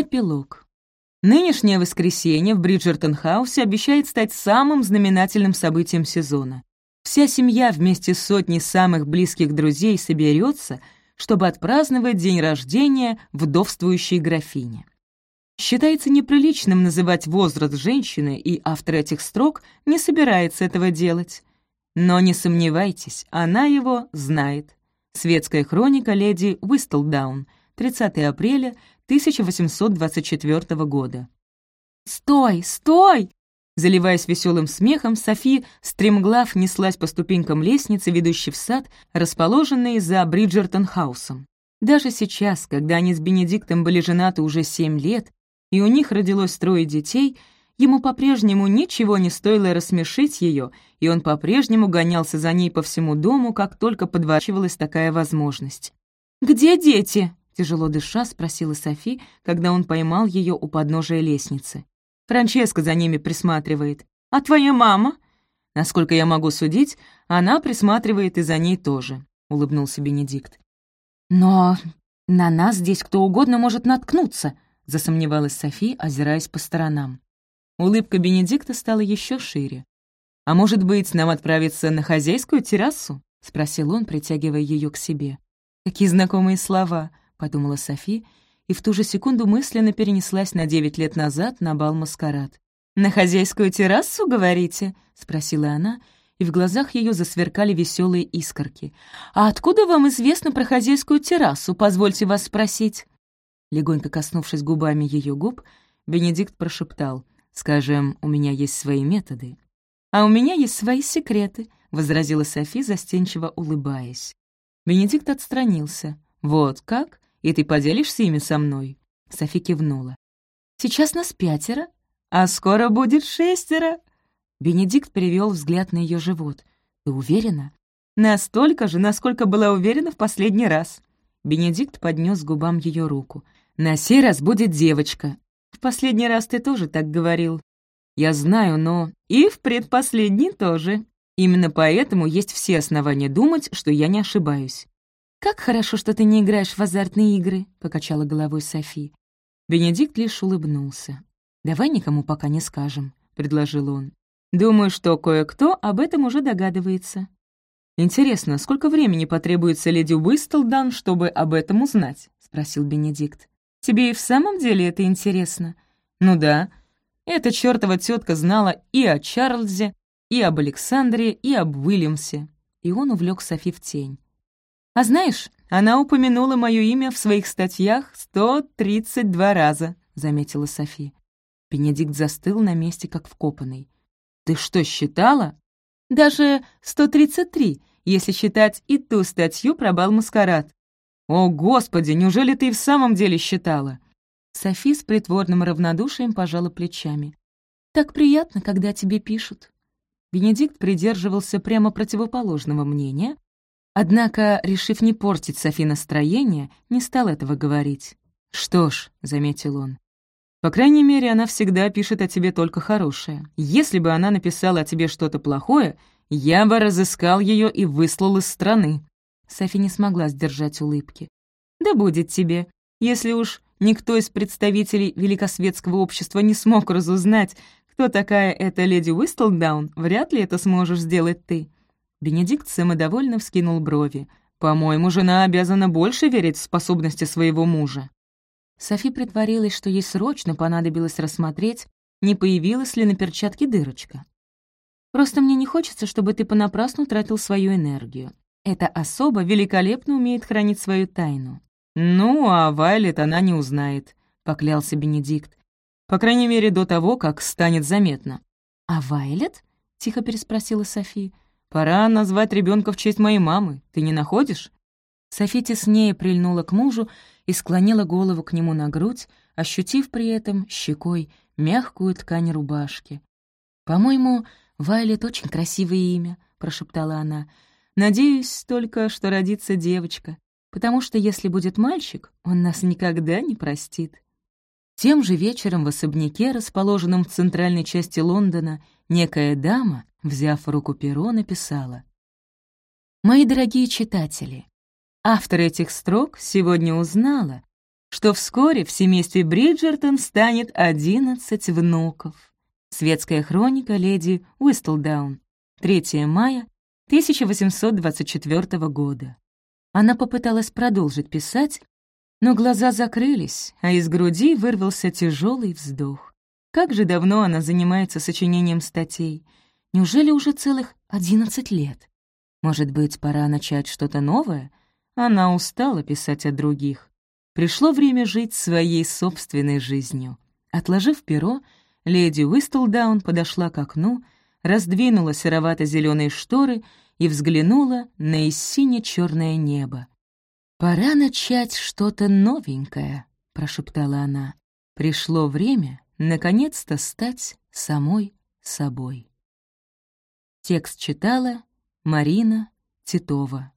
Эпилог. Нынешнее воскресенье в Бриджертон-хаусе обещает стать самым знаменательным событием сезона. Вся семья вместе с сотней самых близких друзей соберется, чтобы отпраздновать день рождения вдовствующей графини. Считается неприличным называть возраст женщины, и автор этих строк не собирается этого делать. Но не сомневайтесь, она его знает. Светская хроника леди Уистлдаун, 30 апреля 1824 года. «Стой! Стой!» Заливаясь веселым смехом, Софи стремглав неслась по ступенькам лестницы, ведущей в сад, расположенный за Бриджертон-хаусом. Даже сейчас, когда они с Бенедиктом были женаты уже семь лет, и у них родилось трое детей, ему по-прежнему ничего не стоило рассмешить ее, и он по-прежнему гонялся за ней по всему дому, как только подворачивалась такая возможность. «Где дети?» — тяжело дыша спросила Софи, когда он поймал ее у подножия лестницы. Франческа за ними присматривает. А твоя мама? Насколько я могу судить, она присматривает и за ней тоже, улыбнулся Бенедикт. Но на нас здесь кто угодно может наткнуться, засомневалась Софи, озираясь по сторонам. Улыбка Бенедикта стала еще шире. «А может быть, нам отправиться на хозяйскую террасу?» — спросил он, притягивая ее к себе. «Какие знакомые слова», — подумала Софи, и в ту же секунду мысленно перенеслась на девять лет назад на бал-маскарад. «На хозяйскую террасу, говорите?» — спросила она, и в глазах ее засверкали веселые искорки. «А откуда вам известно про хозяйскую террасу, позвольте вас спросить?» Легонько коснувшись губами ее губ, Бенедикт прошептал, «Скажем, у меня есть свои методы». «А у меня есть свои секреты», — возразила Софи, застенчиво улыбаясь. Бенедикт отстранился. «Вот как? И ты поделишься ими со мной?» Софи кивнула. «Сейчас нас пятеро, а скоро будет шестеро». Бенедикт перевел взгляд на ее живот. «Ты уверена?» «Настолько же, насколько была уверена в последний раз». Бенедикт поднес губам ее руку. «На сей раз будет девочка. В последний раз ты тоже так говорил». «Я знаю, но...» «И в предпоследний тоже. Именно поэтому есть все основания думать, что я не ошибаюсь. «Как хорошо, что ты не играешь в азартные игры», — покачала головой Софи. Бенедикт лишь улыбнулся. «Давай никому пока не скажем», — предложил он. «Думаю, что кое-кто об этом уже догадывается». «Интересно, сколько времени потребуется леди Уистлдан, чтобы об этом узнать?» — спросил Бенедикт. «Тебе и в самом деле это интересно?» «Ну да. Эта чёртова тетка знала и о Чарльзе, и об Александре, и об Уильямсе». И он увлек Софи в тень. А знаешь, она упомянула мое имя в своих статьях 132 раза, заметила Софи. Бенедикт застыл на месте, как вкопанный. «Ты что, считала?» «Даже 133, если считать и ту статью про бал-маскарад». «О, Господи, неужели ты и в самом деле считала?» Софи с притворным равнодушием пожала плечами. «Так приятно, когда тебе пишут». Бенедикт придерживался прямо противоположного мнения, Однако, решив не портить Софи настроение, не стал этого говорить. «Что ж», — заметил он, — «по крайней мере, она всегда пишет о тебе только хорошее. Если бы она написала о тебе что-то плохое, я бы разыскал ее и выслал из страны». Софи не смогла сдержать улыбки. «Да будет тебе. Если уж никто из представителей великосветского общества не смог разузнать, кто такая эта леди Уистлдаун, вряд ли это сможешь сделать ты. Бенедикт самодовольно вскинул брови. «По-моему, жена обязана больше верить в способности своего мужа». Софи притворилась, что ей срочно понадобилось рассмотреть, не появилась ли на перчатке дырочка. «Просто мне не хочется, чтобы ты понапрасну тратил свою энергию. Эта особа великолепно умеет хранить свою тайну». «Ну, а Вайлет она не узнает», — поклялся Бенедикт. «По крайней мере, до того, как станет заметно». «А Вайлет?» — тихо переспросила Софи. Пора назвать ребенка в честь моей мамы, ты не находишь?» Софи теснее прильнула к мужу и склонила голову к нему на грудь, ощутив при этом щекой мягкую ткань рубашки. «По-моему, Вайлет очень красивое имя», — прошептала она. «Надеюсь только, что родится девочка, потому что если будет мальчик, он нас никогда не простит». Тем же вечером в особняке, расположенном в центральной части Лондона, некая дама взяв в руку перо, написала. «Мои дорогие читатели, автор этих строк сегодня узнала, что вскоре в семействе Бриджертон станет одиннадцать внуков. Светская хроника леди Уистлдаун. 3 мая 1824 года. Она попыталась продолжить писать, но глаза закрылись, а из груди вырвался тяжелый вздох. Как же давно она занимается сочинением статей? Неужели уже целых одиннадцать лет? Может быть, пора начать что-то новое? Она устала писать о других. Пришло время жить своей собственной жизнью. Отложив перо, леди Уистлдаун подошла к окну, раздвинула серовато зеленые шторы и взглянула на сине черное небо. «Пора начать что-то новенькое», — прошептала она. «Пришло время наконец-то стать самой собой». Текст читала Марина Титова.